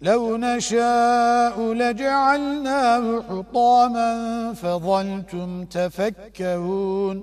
لو نشاء لجعلناه حطاما فظلتم تفكهون